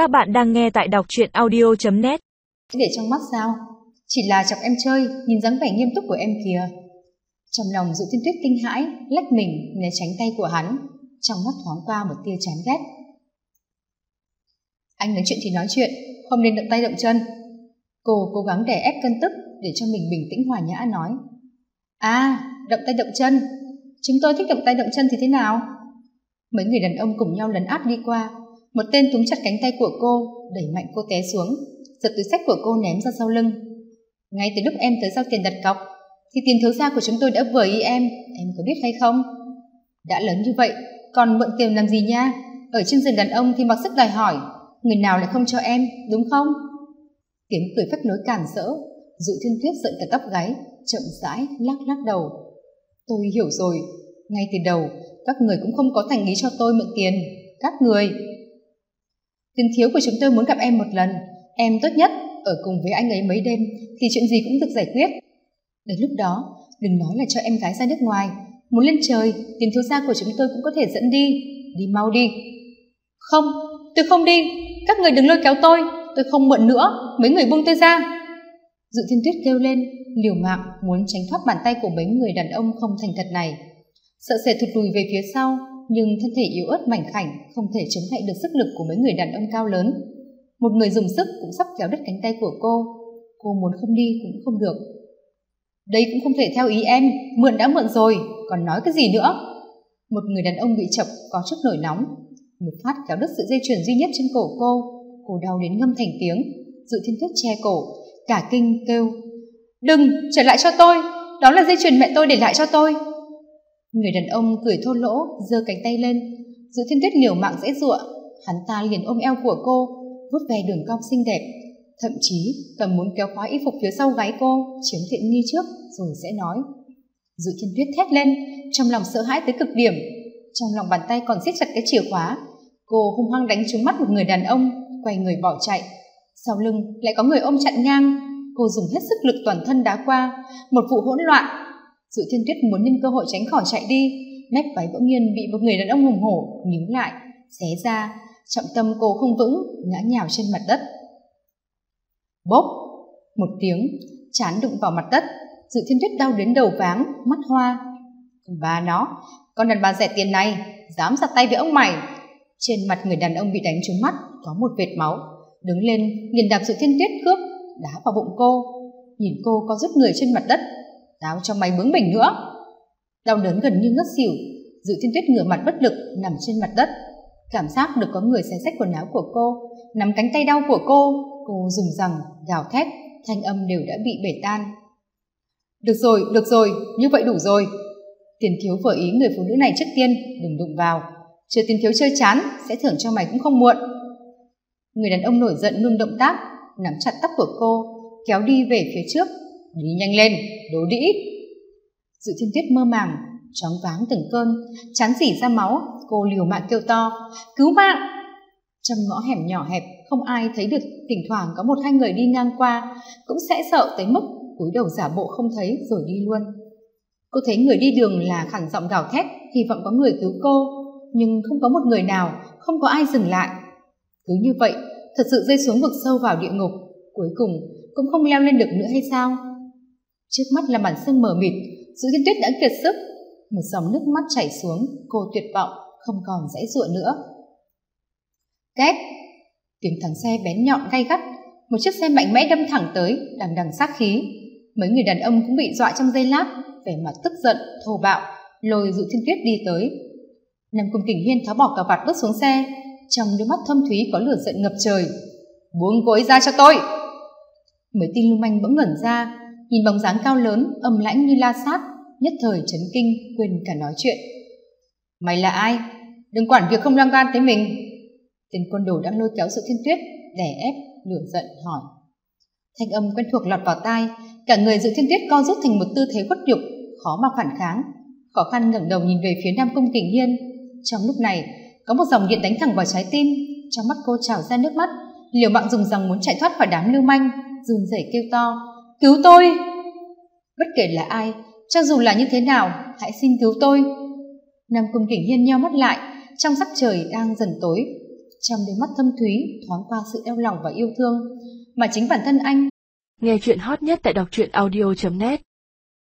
Các bạn đang nghe tại đọc truyện audio.net Để trong mắt sao? Chỉ là chọc em chơi, nhìn dáng vẻ nghiêm túc của em kìa. Trong lòng dụ thiên tuyết kinh hãi, lách mình né tránh tay của hắn, trong mắt thoáng qua một tia chán ghét. Anh nói chuyện thì nói chuyện, không nên động tay động chân. Cô cố gắng đè ép cơn tức để cho mình bình tĩnh hòa nhã nói. À, động tay động chân. Chúng tôi thích động tay động chân thì thế nào? Mấy người đàn ông cùng nhau lấn áp đi qua, một tên túm chặt cánh tay của cô, đẩy mạnh cô té xuống. Giật túi sách của cô ném ra sau lưng. Ngay từ lúc em tới giao tiền đặt cọc, thì tiền thiếu gia của chúng tôi đã vừa ý em. Em có biết hay không? Đã lớn như vậy, còn mượn tiền làm gì nha? Ở trên giường đàn ông thì mặc sức đòi hỏi, người nào lại không cho em, đúng không? Tiếng cười phách lối cản rỡ, dụ thiên tuyết giận cả tóc gáy, chậm rãi, lắc lắc đầu. Tôi hiểu rồi, ngay từ đầu, các người cũng không có thành ý cho tôi mượn tiền. Các người tiền thiếu của chúng tôi muốn gặp em một lần. Em tốt nhất, ở cùng với anh ấy mấy đêm, thì chuyện gì cũng được giải quyết. Đến lúc đó, đừng nói là cho em gái ra nước ngoài. Muốn lên trời tiền thiếu gia của chúng tôi cũng có thể dẫn đi. Đi mau đi. Không, tôi không đi. Các người đừng lôi kéo tôi. Tôi không mượn nữa. Mấy người buông tôi ra. Dự thiên tuyết kêu lên, liều mạng muốn tránh thoát bàn tay của mấy người đàn ông không thành thật này. Sợ sệt thụt lùi về phía sau nhưng thân thể yếu ớt mảnh khảnh không thể chống lại được sức lực của mấy người đàn ông cao lớn. Một người dùng sức cũng sắp kéo đứt cánh tay của cô. Cô muốn không đi cũng không được. Đây cũng không thể theo ý em, mượn đã mượn rồi, còn nói cái gì nữa? Một người đàn ông bị chọc có chút nổi nóng. Một phát kéo đứt sự dây chuyền duy nhất trên cổ cô. Cô đau đến ngâm thành tiếng, dự thiên tuyết che cổ, cả kinh kêu, đừng, trở lại cho tôi, đó là dây chuyền mẹ tôi để lại cho tôi người đàn ông cười thô lỗ, giơ cánh tay lên. Dự thiên tuyết liều mạng dễ dụa hắn ta liền ôm eo của cô, vuốt ve đường cong xinh đẹp. Thậm chí còn muốn kéo khóa y phục phía sau gáy cô, chiếm tiện nghi trước, rồi sẽ nói. Dự thiên tuyết thét lên, trong lòng sợ hãi tới cực điểm, trong lòng bàn tay còn siết chặt cái chìa khóa, cô hung hăng đánh trúng mắt một người đàn ông, quay người bỏ chạy. Sau lưng lại có người ôm chặn ngang, cô dùng hết sức lực toàn thân đá qua, một vụ hỗn loạn dự thiên tuyết muốn nhân cơ hội tránh khỏi chạy đi mép váy bỗng nhiên bị một người đàn ông hùng hổ níu lại, xé ra, trọng tâm cô không vững, ngã nhào trên mặt đất. Bốp! Một tiếng, chán đụng vào mặt đất dự thiên tuyết đau đến đầu váng, mắt hoa. Bà nó, con đàn bà rẻ tiền này, dám ra tay với ông mày. Trên mặt người đàn ông bị đánh trúng mắt, có một vệt máu. Đứng lên liền đạp dự thiên tuyết cướp, đá vào bụng cô. Nhìn cô có rút người trên mặt đất tao cho mày bướng bỉnh nữa. Đau đớn gần như ngất xỉu, dự thiên tuyết ngửa mặt bất lực nằm trên mặt đất. Cảm giác được có người xé xách quần áo của cô, nắm cánh tay đau của cô cô dùng rằng, gào thét, thanh âm đều đã bị bể tan. Được rồi được rồi, như vậy đủ rồi. Tiền thiếu vừa ý người phụ nữ này trước tiên, đừng đụng vào. Chờ tiền thiếu chơi chán, sẽ thưởng cho mày cũng không muộn. Người đàn ông nổi giận ngưng động tác, nắm chặt tóc của cô, kéo đi về phía trước đi nhanh lên, đồ đĩ dự thiên tuyết mơ màng chóng váng từng cơn, chán dỉ ra máu, cô liều mạng kêu to, cứu mạng! Trong ngõ hẻm nhỏ hẹp, không ai thấy được, thỉnh thoảng có một hai người đi ngang qua, cũng sẽ sợ tới mức cúi đầu giả bộ không thấy rồi đi luôn. Cô thấy người đi đường là khẳng giọng gào thét, hy vọng có người cứu cô, nhưng không có một người nào, không có ai dừng lại. Cứ như vậy, thật sự rơi xuống vực sâu vào địa ngục, cuối cùng cũng không leo lên được nữa hay sao? Trước mắt là màn sương mờ mịt giữ thiên tuyết đã kiệt sức. Một dòng nước mắt chảy xuống, cô tuyệt vọng, không còn dãy ruộng nữa. Két, tiếng thắng xe bén nhọn gay gắt. Một chiếc xe mạnh mẽ đâm thẳng tới, đằng đằng sát khí. Mấy người đàn ông cũng bị dọa trong giây lát, vẻ mặt tức giận, thô bạo, lôi dụ thiên tuyết đi tới. Nam cung kình hiên tháo bỏ cà vạt bước xuống xe. Trong đôi mắt thâm thúy có lửa giận ngập trời. Buông cô ấy ra cho tôi! Mấy tin lưu manh bỗng ngẩn ra nhìn bóng dáng cao lớn, âm lãnh như la sát, nhất thời chấn kinh, quên cả nói chuyện. Mày là ai? Đừng quản việc không loang gan tới mình. Tên quân đồ đang lôi kéo sự thiên tuyết, đè ép, lửa giận, hỏi. Thanh âm quen thuộc lọt vào tai, cả người dự thiên tuyết co rút thành một tư thế khuất nhục, khó mà phản kháng. Khó khăn ngẩng đầu nhìn về phía nam cung kình hiên. Trong lúc này, có một dòng điện đánh thẳng vào trái tim. Trong mắt cô trào ra nước mắt, liều mạng dùng rằng muốn chạy thoát khỏi đám lưu manh, run rẩy kêu to cứu tôi. Bất kể là ai, cho dù là như thế nào, hãy xin cứu tôi. Nam cung kỉnh hiên nheo mắt lại, trong sắc trời đang dần tối. Trong đôi mắt thâm thúy, thoáng qua sự đau lòng và yêu thương, mà chính bản thân anh. Nghe chuyện hot nhất tại đọc truyện audio.net